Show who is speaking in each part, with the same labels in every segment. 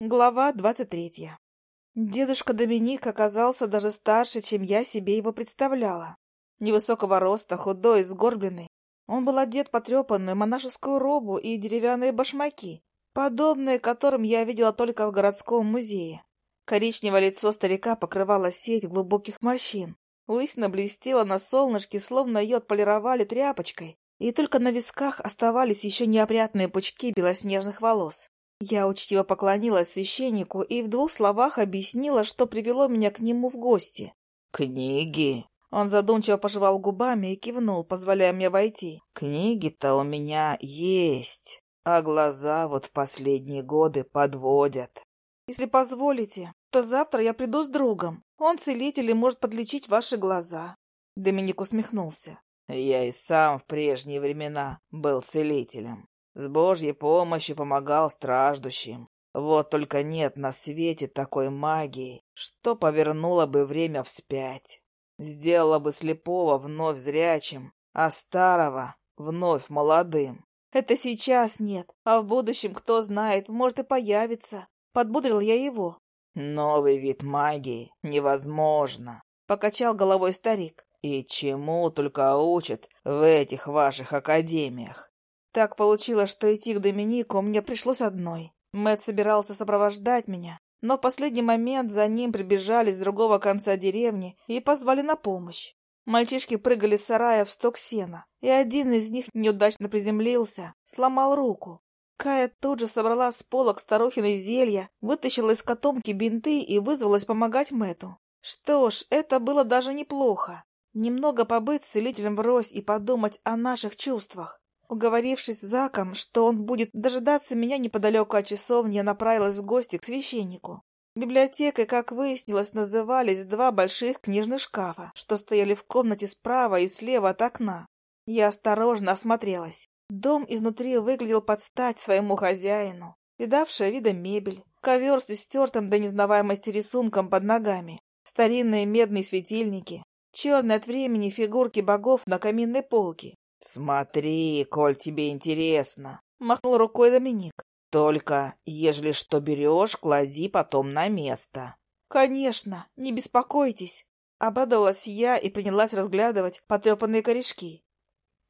Speaker 1: Глава двадцать третья. Дедушка Доминик оказался даже старше, чем я себе его представляла. Невысокого роста, худой, сгорбленный. Он был одет потрепанную монашескую робу и деревянные башмаки, подобные которым я видела только в городском музее. Коричневое лицо старика покрывало сеть глубоких морщин. Лысина блестела на солнышке, словно ее отполировали тряпочкой, и только на висках оставались еще неопрятные пучки белоснежных волос. Я учтиво поклонилась священнику и в двух словах объяснила, что привело меня к нему в гости.
Speaker 2: «Книги?»
Speaker 1: Он задумчиво пожевал губами и кивнул, позволяя мне войти.
Speaker 2: «Книги-то у меня есть, а глаза вот последние годы подводят».
Speaker 1: «Если позволите, то завтра я приду с другом. Он целитель и может подлечить ваши глаза». Доминик усмехнулся.
Speaker 2: «Я и сам в прежние времена был целителем. С Божьей помощью помогал страждущим. Вот только нет на свете такой магии, что повернуло бы время вспять. Сделала бы слепого вновь зрячим, а старого вновь молодым.
Speaker 1: Это сейчас нет, а в будущем, кто знает, может и появится. Подбудрил я его.
Speaker 2: Новый вид магии невозможно,
Speaker 1: покачал головой старик.
Speaker 2: И чему только учат в этих ваших академиях.
Speaker 1: Так получилось, что идти к Доминику мне пришлось одной. Мэт собирался сопровождать меня, но в последний момент за ним прибежали с другого конца деревни и позвали на помощь. Мальчишки прыгали с сарая в сток сена, и один из них неудачно приземлился, сломал руку. Кая тут же собрала с полок старухиной зелья, вытащила из котомки бинты и вызвалась помогать Мэту. Что ж, это было даже неплохо. Немного побыть с целителем врозь и подумать о наших чувствах. Уговорившись с Заком, что он будет дожидаться меня неподалеку от часовни, я направилась в гости к священнику. Библиотекой, как выяснилось, назывались два больших книжных шкафа, что стояли в комнате справа и слева от окна. Я осторожно осмотрелась. Дом изнутри выглядел под стать своему хозяину. Видавшая вида мебель, ковер с истертым до незнаваемости рисунком под ногами, старинные медные светильники, черные от времени фигурки богов на каминной полке,
Speaker 2: «Смотри, коль тебе интересно», —
Speaker 1: махнул рукой Доминик.
Speaker 2: «Только, ежели что берешь, клади потом на место».
Speaker 1: «Конечно, не беспокойтесь», — обрадовалась я и принялась разглядывать потрепанные корешки.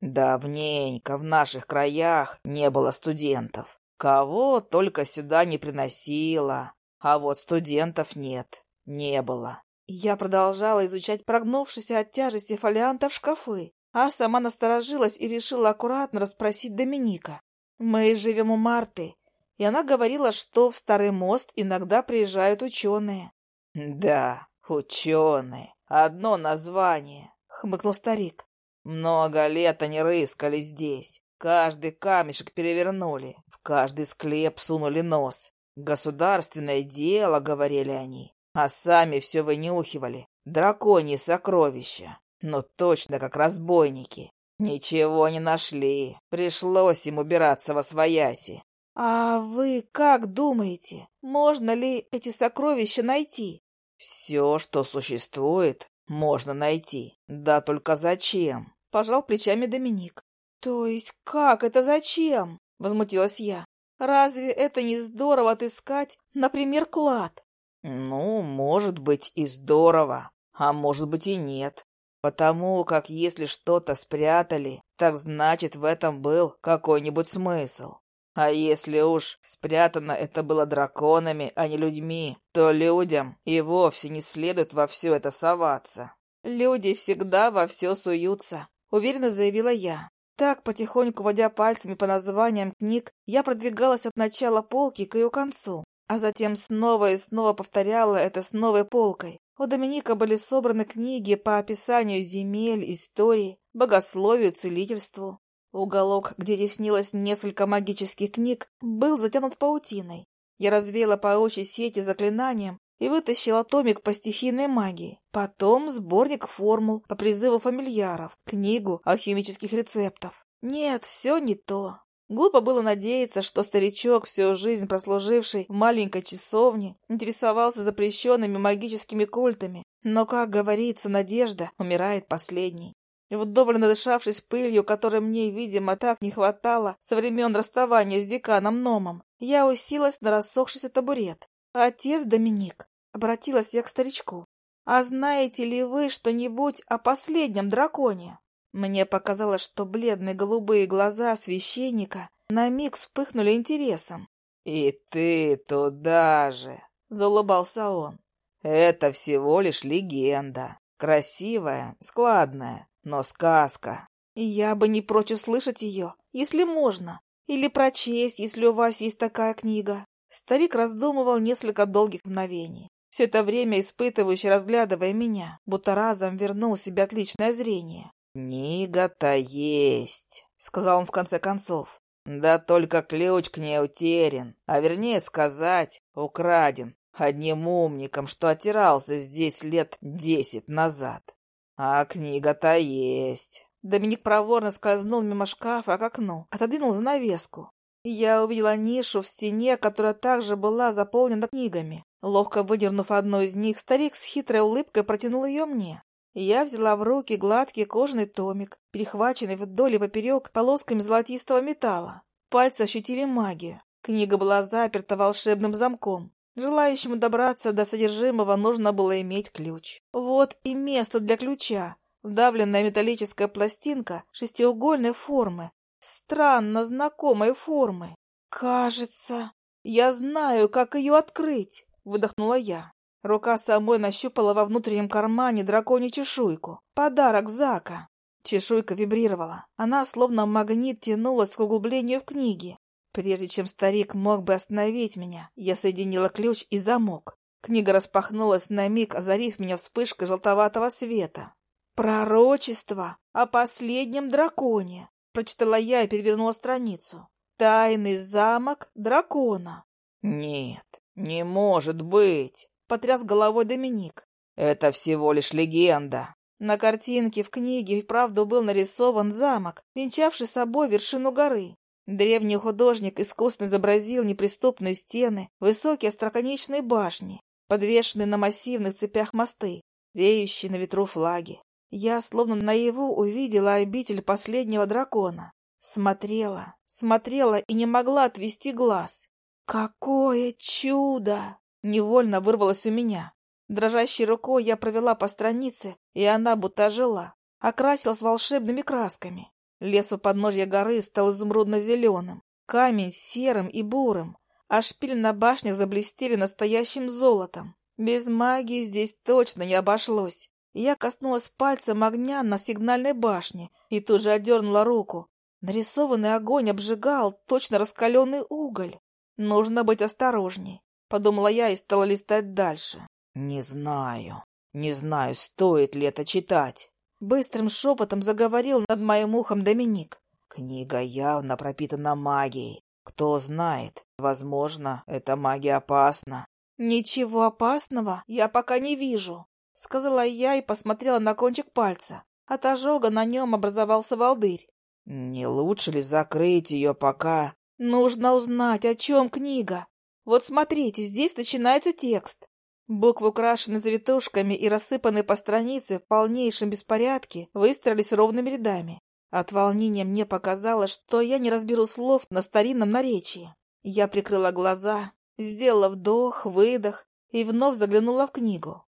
Speaker 2: «Давненько в наших краях не было студентов. Кого только сюда не приносило, а вот студентов нет, не было».
Speaker 1: Я продолжала изучать прогнувшиеся от тяжести фолиантов шкафы, а сама насторожилась и решила аккуратно расспросить Доминика. «Мы живем у Марты, и она говорила, что в Старый мост иногда приезжают ученые».
Speaker 2: «Да, ученые. Одно название», — хмыкнул старик. «Много лет они рыскали здесь. Каждый камешек перевернули, в каждый склеп сунули нос. Государственное дело, — говорили они, а сами все вынюхивали. Драконьи сокровища. Но точно как разбойники. Ничего не нашли. Пришлось им убираться во свояси.
Speaker 1: «А вы как думаете, можно ли эти сокровища найти?»
Speaker 2: «Все, что существует, можно найти. Да только зачем?»
Speaker 1: — пожал плечами Доминик. «То есть как это зачем?» — возмутилась я. «Разве это не здорово отыскать, например, клад?»
Speaker 2: «Ну, может быть и здорово, а может быть и нет. Потому как если что-то спрятали, так значит в этом был какой-нибудь смысл. А если уж спрятано это было драконами, а не людьми, то людям и вовсе не следует во все это соваться.
Speaker 1: «Люди всегда во все суются», — уверенно заявила я. Так, потихоньку водя пальцами по названиям книг, я продвигалась от начала полки к ее концу, а затем снова и снова повторяла это с новой полкой. У Доминика были собраны книги по описанию земель, истории, богословию, целительству. Уголок, где теснилось несколько магических книг, был затянут паутиной. Я развеяла паучьи сети заклинанием и вытащила томик по стихийной магии. Потом сборник формул по призыву фамильяров, книгу алхимических рецептов. Нет, все не то. Глупо было надеяться, что старичок, всю жизнь прослуживший в маленькой часовне, интересовался запрещенными магическими культами. Но, как говорится, надежда умирает последней. Вдоволь надышавшись пылью, которой мне, видимо, так не хватало со времен расставания с деканом Номом, я уселась на рассохшийся табурет. «Отец Доминик», — обратилась я к старичку, — «а знаете ли вы что-нибудь о последнем драконе?» Мне показалось, что бледные голубые глаза священника на миг вспыхнули интересом.
Speaker 2: «И ты туда же!» — заулыбался он. «Это всего лишь легенда. Красивая, складная, но сказка».
Speaker 1: «Я бы не прочь услышать ее, если можно, или прочесть, если у вас есть такая книга». Старик раздумывал несколько долгих мгновений, все это время испытывающе разглядывая меня, будто разом вернул себе отличное зрение.
Speaker 2: «Книга-то есть», — сказал он в конце концов. Да только ключ к ней утерян, а вернее сказать, украден одним умником, что отирался здесь лет десять назад. А книга-то есть.
Speaker 1: Доминик проворно скользнул мимо шкафа к окну, отодвинул занавеску. Я увидела нишу в стене, которая также была заполнена книгами. Ловко выдернув одну из них, старик с хитрой улыбкой протянул ее мне. Я взяла в руки гладкий кожаный томик, перехваченный вдоль и поперек полосками золотистого металла. Пальцы ощутили магию. Книга была заперта волшебным замком. Желающему добраться до содержимого нужно было иметь ключ. Вот и место для ключа. Вдавленная металлическая пластинка шестиугольной формы. Странно знакомой формы. «Кажется, я знаю, как ее открыть», — выдохнула я. Рука самой нащупала во внутреннем кармане драконью чешуйку. Подарок Зака. Чешуйка вибрировала. Она, словно магнит, тянулась к углублению в книге. Прежде чем старик мог бы остановить меня, я соединила ключ и замок. Книга распахнулась на миг, озарив меня вспышкой желтоватого света. «Пророчество о последнем драконе», — прочитала я и перевернула страницу. «Тайный замок дракона».
Speaker 2: «Нет, не может быть!»
Speaker 1: Потряс головой Доминик.
Speaker 2: «Это всего лишь легенда».
Speaker 1: На картинке в книге и вправду был нарисован замок, венчавший собой вершину горы. Древний художник искусно изобразил неприступные стены, высокие остроконечные башни, подвешенные на массивных цепях мосты, реющие на ветру флаги. Я словно наяву увидела обитель последнего дракона. Смотрела, смотрела и не могла отвести глаз. «Какое чудо!» Невольно вырвалось у меня. Дрожащей рукой я провела по странице, и она будто ожила, окрасилась волшебными красками. Лес у подножья горы стал изумрудно-зеленым, камень серым и бурым, а шпили на башнях заблестели настоящим золотом. Без магии здесь точно не обошлось. Я коснулась пальцем огня на сигнальной башне и тут же отдернула руку. Нарисованный огонь обжигал точно раскаленный уголь. Нужно быть осторожней подумала я и стала листать дальше.
Speaker 2: Не знаю, не знаю, стоит ли это читать.
Speaker 1: Быстрым шепотом заговорил над моим ухом Доминик.
Speaker 2: Книга явно пропитана магией. Кто знает, возможно, эта магия опасна.
Speaker 1: Ничего опасного я пока не вижу, сказала я и посмотрела на кончик пальца. От ожога на нем образовался волдырь.
Speaker 2: Не лучше ли закрыть ее пока?
Speaker 1: Нужно узнать, о чем книга. Вот смотрите, здесь начинается текст. Буквы, украшенные завитушками и рассыпанные по странице в полнейшем беспорядке, выстроились ровными рядами. От волнения мне показалось, что я не разберу слов на старинном наречии. Я прикрыла глаза, сделала вдох, выдох и вновь заглянула в книгу.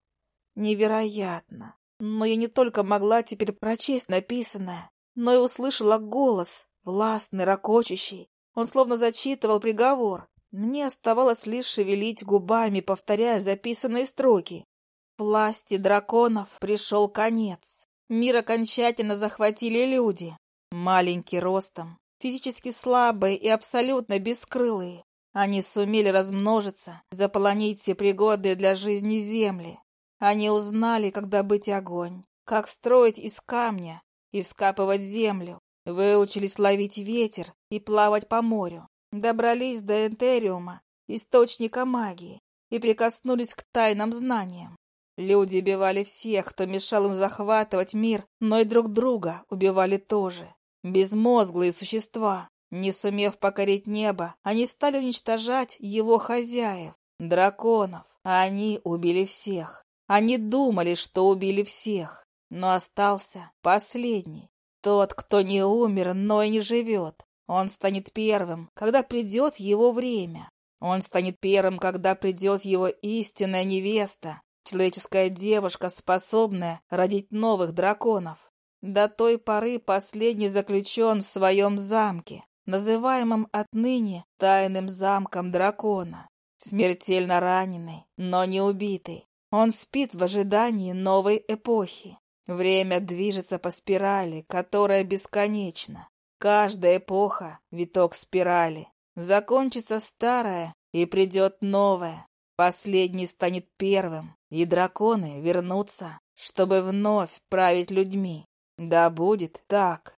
Speaker 1: Невероятно! Но я не только могла теперь прочесть написанное, но и услышала голос, властный, ракочущий. Он словно зачитывал приговор, мне оставалось лишь шевелить губами, повторяя записанные строки. Власти драконов пришел конец. Мир окончательно захватили люди. Маленькие ростом, физически слабые и абсолютно бескрылые. Они сумели размножиться, заполонить все пригоды для жизни земли. Они узнали, как добыть огонь, как строить из камня и вскапывать землю, выучились ловить ветер и плавать по морю. Добрались до Энтериума, источника магии, и прикоснулись к тайным знаниям. Люди убивали всех, кто мешал им захватывать мир, но и друг друга убивали тоже. Безмозглые существа. Не сумев покорить небо, они стали уничтожать его хозяев, драконов. А они убили всех. Они думали, что убили всех. Но остался последний. Тот, кто не умер, но и не живет. Он станет первым, когда придет его время. Он станет первым, когда придет его истинная невеста, человеческая девушка, способная родить новых драконов. До той поры последний заключен в своем замке, называемом отныне тайным замком дракона. Смертельно раненый, но не убитый. Он спит в ожидании новой эпохи. Время движется по спирали, которая бесконечна. Каждая эпоха — виток спирали. Закончится старая, и придет новая. Последний станет первым, и драконы вернутся, чтобы вновь править людьми. Да будет так.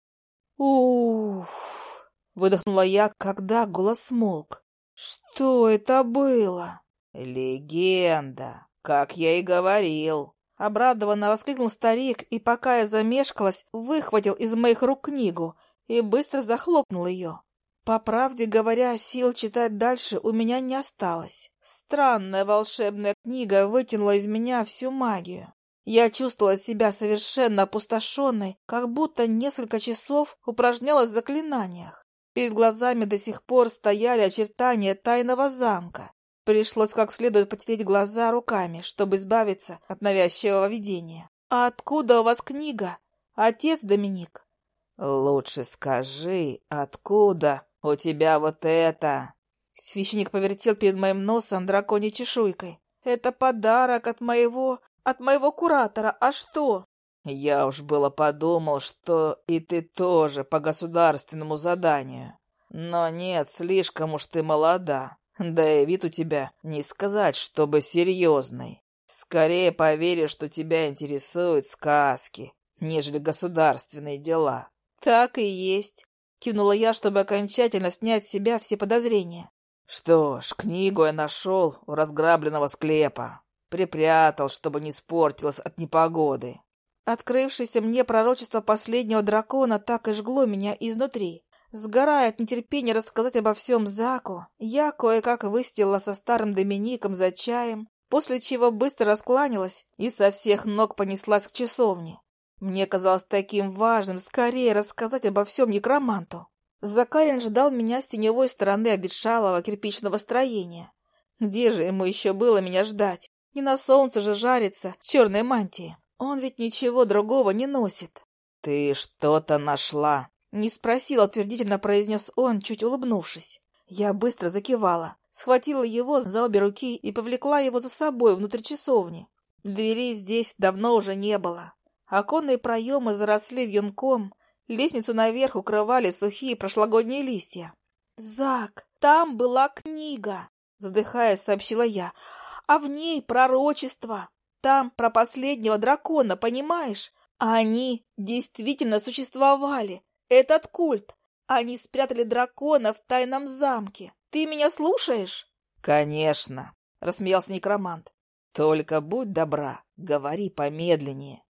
Speaker 1: Уф! Выдохнула я, когда голос смолк. Что это было?
Speaker 2: Легенда, как я и говорил.
Speaker 1: Обрадованно воскликнул старик, и пока я замешкалась, выхватил из моих рук книгу и быстро захлопнул ее. По правде говоря, сил читать дальше у меня не осталось. Странная волшебная книга вытянула из меня всю магию. Я чувствовала себя совершенно опустошенной, как будто несколько часов упражнялась в заклинаниях. Перед глазами до сих пор стояли очертания тайного замка. Пришлось как следует потереть глаза руками, чтобы избавиться от навязчивого видения. «А откуда у вас книга, отец Доминик?»
Speaker 2: «Лучше скажи, откуда у тебя вот это?»
Speaker 1: Священник повертел перед моим носом драконьей чешуйкой. «Это подарок от моего от моего куратора, а что?
Speaker 2: Я уж было подумал, что и ты тоже по государственному заданию. Но нет, слишком уж ты молода. Да и вид у тебя, не сказать, чтобы серьезный. Скорее поверишь, что тебя интересуют сказки, нежели государственные дела.
Speaker 1: Так и есть, кивнула я, чтобы окончательно снять с себя все подозрения.
Speaker 2: Что ж, книгу я нашел у разграбленного склепа. Припрятал, чтобы не испортилось от непогоды.
Speaker 1: Открывшееся мне пророчество последнего дракона так и жгло меня изнутри. Сгорая от нетерпения рассказать обо всем Заку, я кое-как выстелила со старым Домиником за чаем, после чего быстро раскланялась и со всех ног понеслась к часовне. Мне казалось таким важным скорее рассказать обо всем некроманту. Закарин ждал меня с теневой стороны обетшалого кирпичного строения. Где же ему еще было меня ждать? Не на солнце же жарится в черной мантии. Он ведь ничего другого не носит.
Speaker 2: «Ты что-то нашла?»
Speaker 1: Не спросил, утвердительно произнес он, чуть улыбнувшись. Я быстро закивала, схватила его за обе руки и повлекла его за собой внутрь часовни. Дверей здесь давно уже не было. Оконные проемы заросли вьюнком, лестницу наверх укрывали сухие прошлогодние листья. «Зак, там была книга!» Задыхаясь, сообщила я а в ней пророчество. Там про последнего дракона, понимаешь? Они действительно существовали. Этот культ. Они спрятали дракона в тайном замке. Ты меня слушаешь?
Speaker 2: Конечно,
Speaker 1: рассмеялся некромант.
Speaker 2: Только будь добра, говори помедленнее.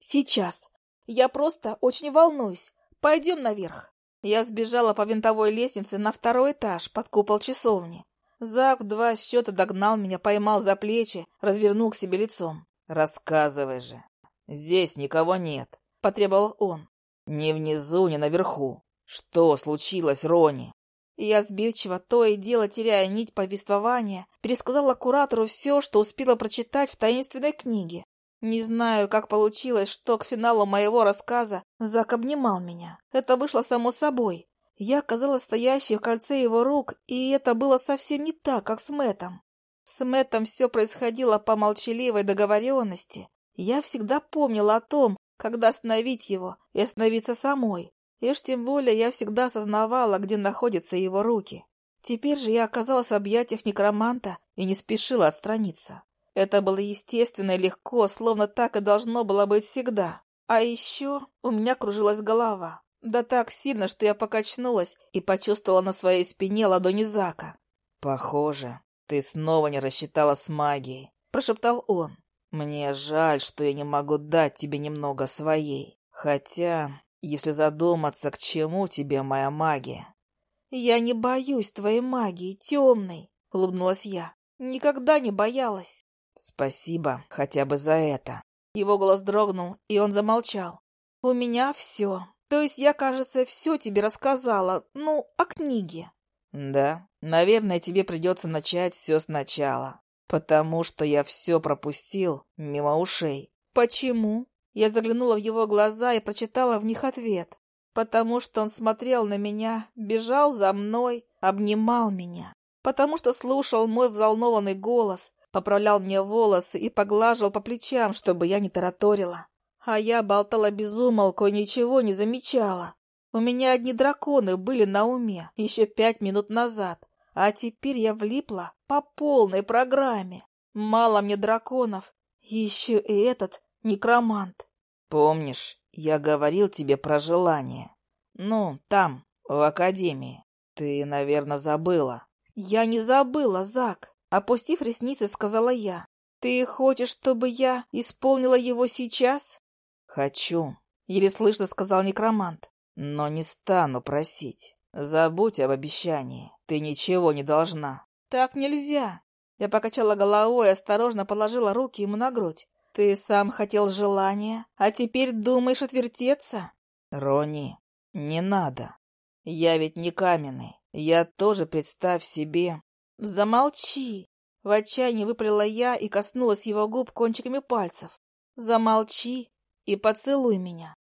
Speaker 1: Сейчас. Я просто очень волнуюсь. Пойдем наверх. Я сбежала по винтовой лестнице на второй этаж под купол часовни. Зак в два счета догнал меня, поймал за плечи, развернул к себе лицом.
Speaker 2: «Рассказывай же. Здесь никого нет», —
Speaker 1: потребовал он.
Speaker 2: «Ни внизу, ни наверху. Что случилось, Рони?»
Speaker 1: Я сбивчиво, то и дело теряя нить повествования, пересказала куратору все, что успела прочитать в таинственной книге. Не знаю, как получилось, что к финалу моего рассказа Зак обнимал меня. Это вышло само собой. Я оказалась стоящей в кольце его рук, и это было совсем не так, как с Мэтом. С Мэтом все происходило по молчаливой договоренности. Я всегда помнила о том, когда остановить его и остановиться самой. И уж тем более я всегда осознавала, где находятся его руки. Теперь же я оказалась в объятиях некроманта и не спешила отстраниться. Это было естественно и легко, словно так и должно было быть всегда. А еще у меня кружилась голова. Да так сильно, что я покачнулась и почувствовала на своей спине ладони Зака.
Speaker 2: «Похоже, ты снова не рассчитала с магией», — прошептал он. «Мне жаль, что я не могу дать тебе немного своей. Хотя, если задуматься, к чему тебе моя магия?»
Speaker 1: «Я не боюсь твоей магии, темной», — улыбнулась я. «Никогда не боялась».
Speaker 2: «Спасибо хотя бы за это».
Speaker 1: Его голос дрогнул, и он замолчал. «У меня все. То есть я, кажется, все тебе рассказала. Ну, о книге».
Speaker 2: «Да, наверное, тебе придется начать все сначала, потому что я все пропустил мимо ушей».
Speaker 1: «Почему?» Я заглянула в его глаза и прочитала в них ответ. «Потому что он смотрел на меня, бежал за мной, обнимал меня. Потому что слушал мой взволнованный голос, поправлял мне волосы и поглаживал по плечам, чтобы я не тараторила. А я болтала без умолку и ничего не замечала. У меня одни драконы были на уме еще пять минут назад, а теперь я влипла по полной программе. Мало мне драконов, еще и этот некромант.
Speaker 2: Помнишь, я говорил тебе про желание? Ну, там, в академии. Ты, наверное, забыла.
Speaker 1: Я не забыла, Зак. Опустив ресницы, сказала я. «Ты хочешь, чтобы я исполнила его сейчас?»
Speaker 2: «Хочу», — еле слышно сказал некромант. «Но не стану просить. Забудь об обещании. Ты ничего не должна».
Speaker 1: «Так нельзя». Я покачала головой и осторожно положила руки ему на грудь. «Ты сам хотел желания, а теперь думаешь отвертеться?»
Speaker 2: «Рони, не надо. Я ведь не каменный. Я тоже, представь себе,
Speaker 1: «Замолчи!» В отчаянии выпалила я и коснулась его губ кончиками пальцев. «Замолчи и поцелуй меня!»